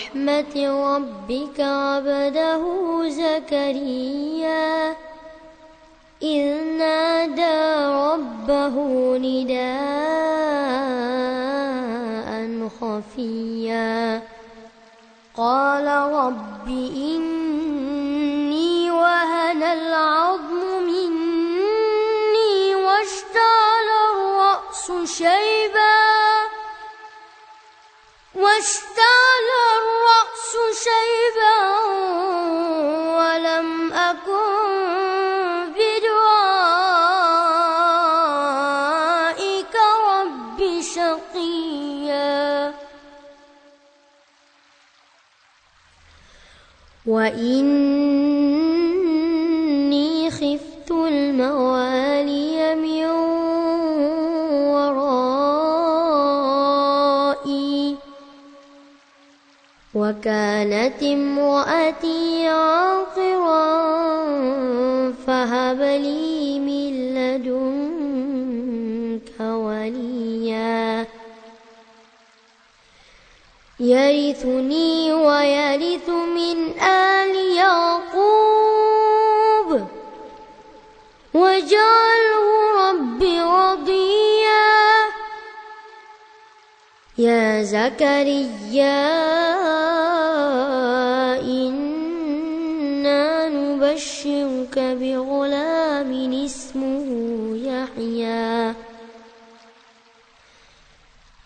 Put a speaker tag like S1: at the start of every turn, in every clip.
S1: رحمة ربك عبده زكريا. إذ نادى ربه نداء خفيا. قال رب إني وإني خفت الموالي من ورائي وكانت امرأتي عاقرا فهب لي يرثني ويرث من آل يعقوب. واجعله رب رضيا. يا زكريا إنا نبشرك بغلام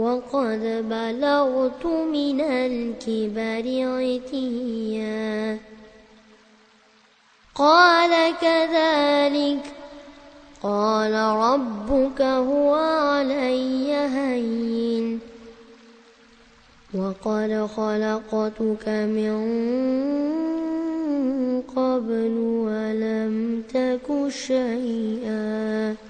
S1: وقد بلغت من الكبر عتيا. قال كذلك. قال ربك هو علي هين. وقد خلقتك من قبل ولم تك شيئا.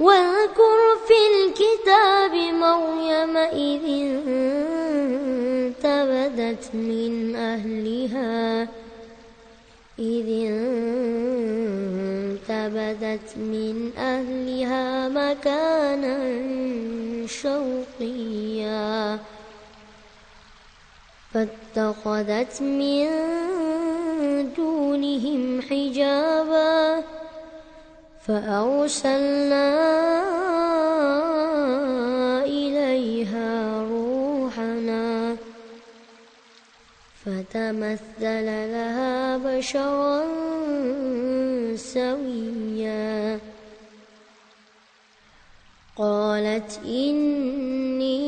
S1: واذكر في الكتاب مريم إذ انتبذت من أهلها إذ انتبذت من أهلها مكانا شوقيا فاتخذت من دونهم حجابا فأرسلنا إليها روحنا فتمثل لها بشرا سويا. قالت إني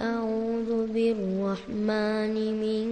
S1: أعوذ بالرحمن منك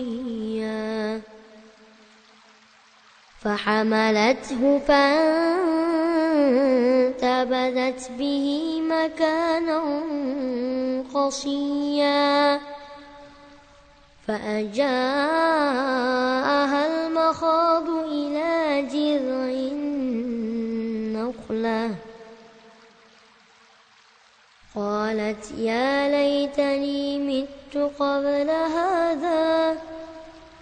S1: مقضيا فحملته فانتبذت به مكانا قصيا فأجاءها المخاض إلى جذع النخلة قالت يا ليتني مت قبل هذا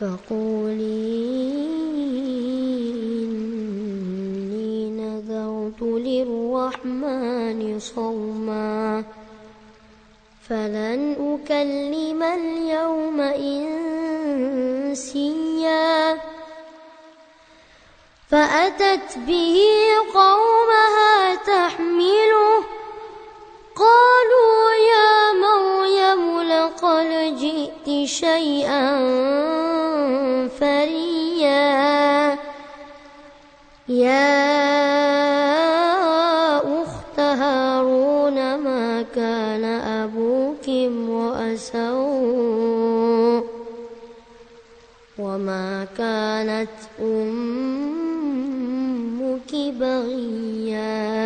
S1: فقولي إني نذرت للرحمن صوما فلن أكلم اليوم إنسيا فأتت به قومها تحمله قالوا يا لقد جئت شيئا فريا. يا أخت هارون ما كان أبوك امرأ وما كانت أمك بغيا؟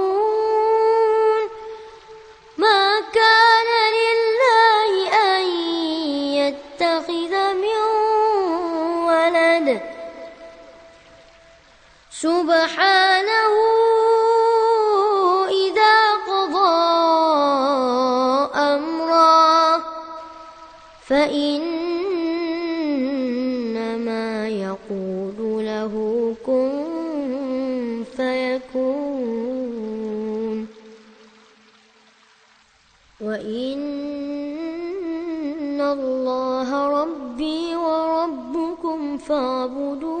S1: سبحانه إذا قضى أمرا فإنما يقول له كن فيكون وإن الله ربي وربكم فاعبدوه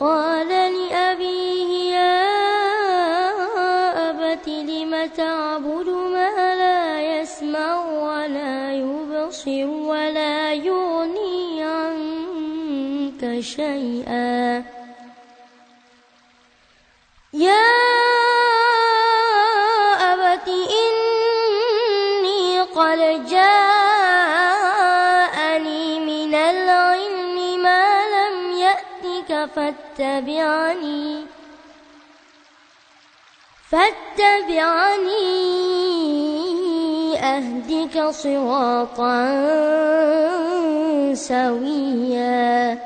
S1: قال لأبيه يا أبت لم تعبد ما لا يسمع ولا يبصر ولا يغني عنك شيئا؟ فاتبعني. فاتبعني أهدك صراطا سويا.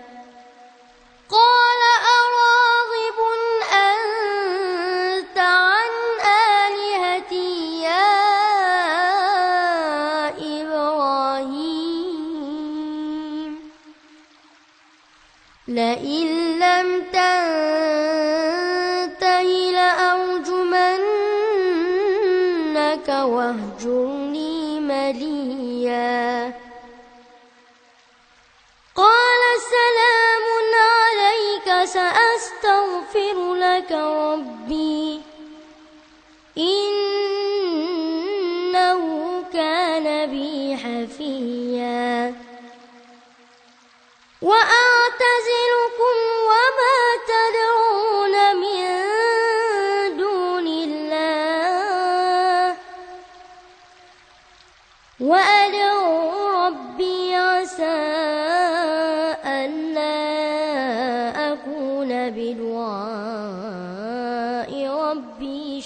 S1: سأستغفر لك ربي.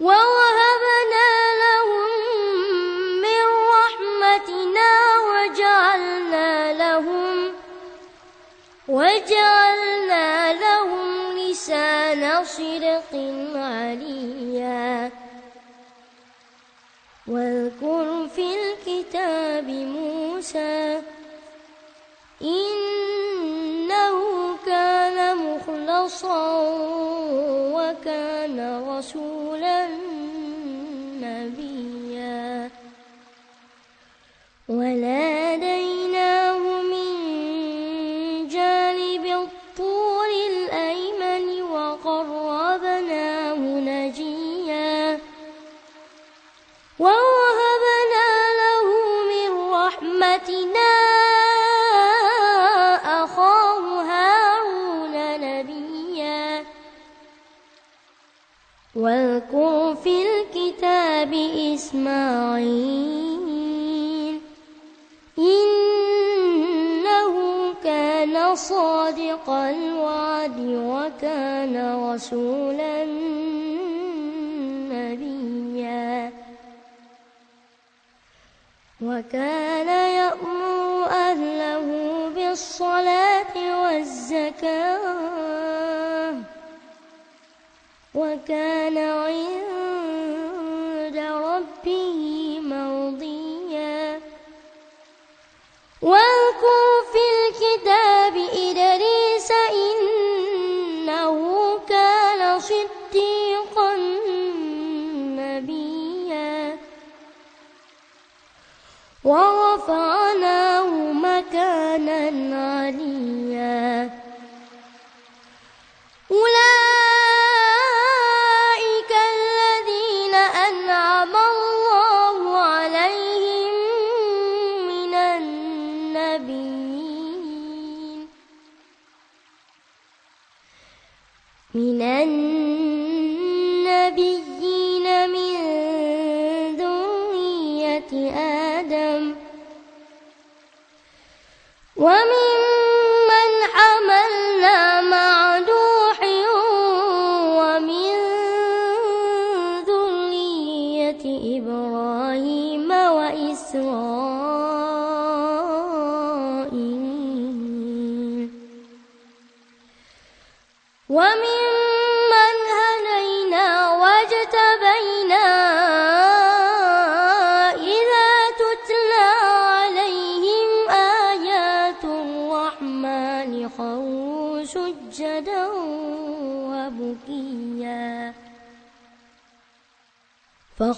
S1: ووهبنا لهم من رحمتنا وجعلنا لهم وجعلنا لهم لسان صدق عليا. واذكر في الكتاب موسى إنه كان مخلصا وكان رسولا. وناديناه وكان يأمر أهله بالصلاة والزكاة. وكان عند ربه far.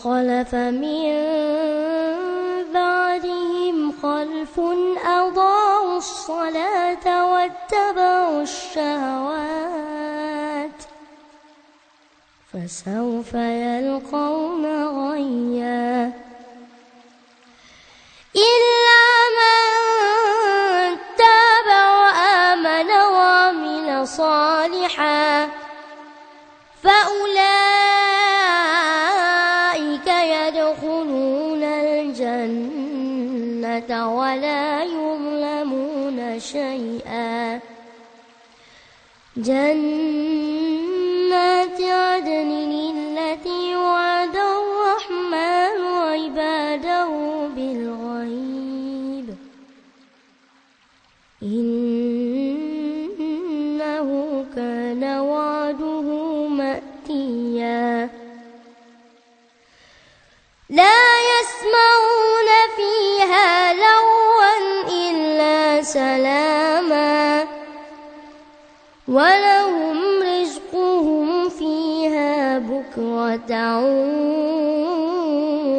S1: فخلف من بعدهم خلف أضاعوا الصلاة واتبعوا الشهوات فسوف يلقون غيا شيئا. جنات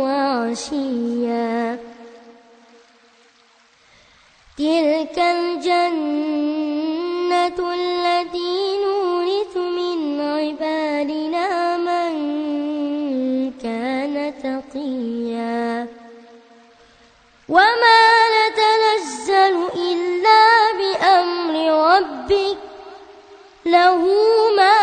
S1: وعشيا. تلك الجنة التي نورث من عبادنا من كان تقيا. وما نتنزل إلا بأمر ربك له ما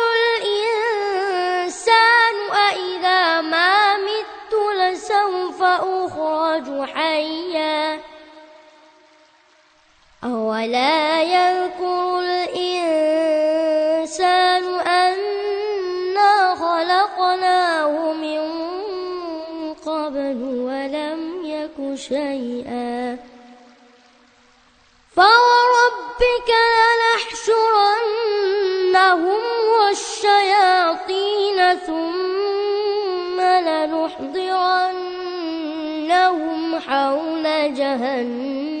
S1: أولا يذكر الإنسان أنا خلقناه من قبل ولم يك شيئا. فوربك لنحشرنهم والشياطين ثم لنحضرنهم حول جهنم.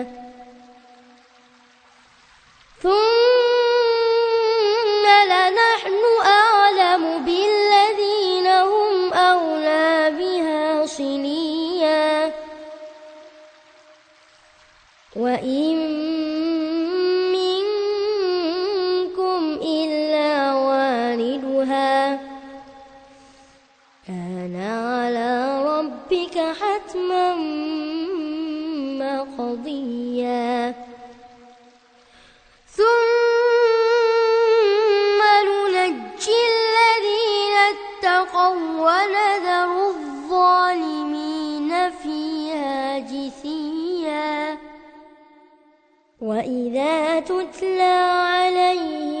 S1: وإذا تتلى عليهم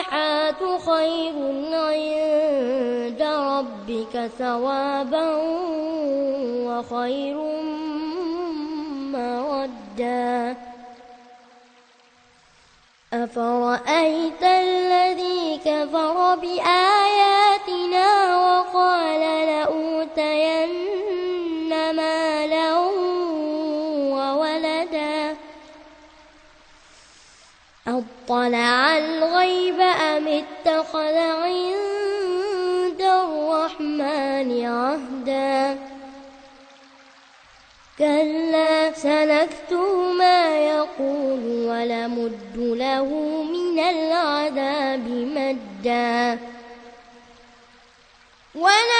S1: الصالحات خير عند ربك ثوابا وخير مردا أفرأيت الذي كفر بآياتنا وقال لأوتين أطلع الغيب أم اتخذ عند الرحمن عهدا. كلا سنكتب ما يقول ونمد له من العذاب مدا. ونرثه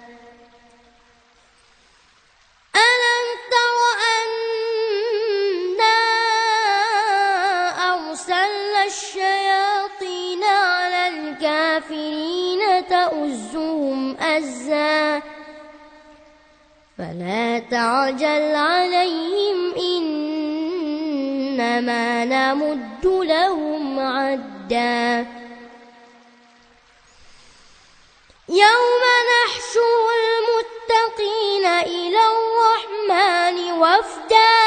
S1: أزا. فلا تعجل عليهم إن إنما نمد لهم عدا. يوم نحشر المتقين إلى الرحمن وفدا.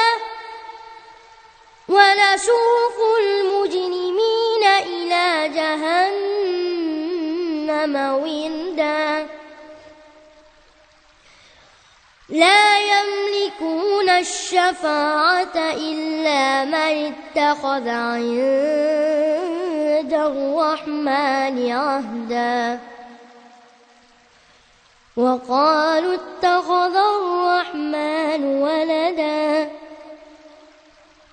S1: ونسوق الشفاعة إلا من اتخذ عند الرحمن عهدا. وقالوا اتخذ الرحمن ولدا.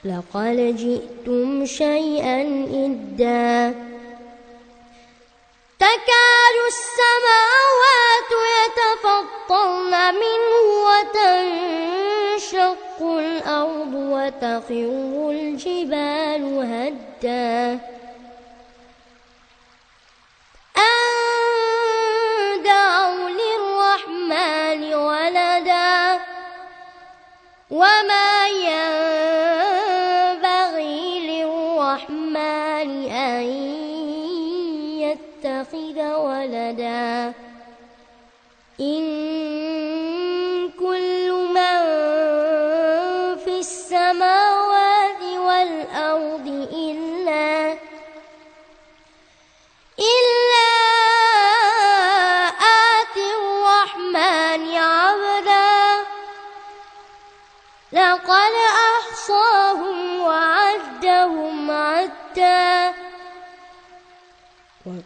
S1: لقد جئتم شيئا إدا. تكاد السماوات يتفطرن منه وتنشق الأرض وتخر الجبال هدا. أن دعوا للرحمن ولدا. وما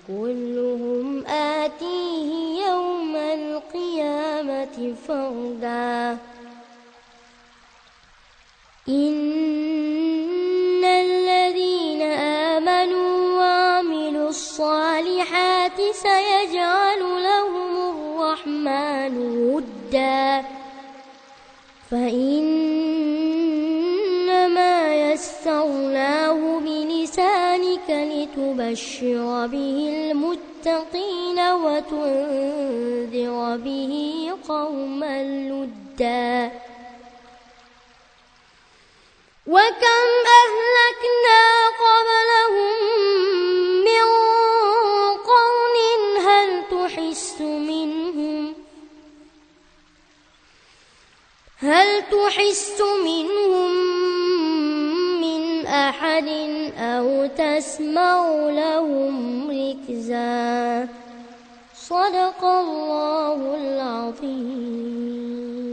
S1: وكلهم آتيه يوم القيامة فردا. إن الذين آمنوا وعملوا الصالحات سيجعل لهم الرحمن ودا. فإنما لتبشر به المتقين وتنذر به قوما لدا وكم أهلكنا قبلهم من قرن هل تحس منهم؟ هل تحس منهم من أحد أو تسمع لهم ركزا. صدق الله العظيم.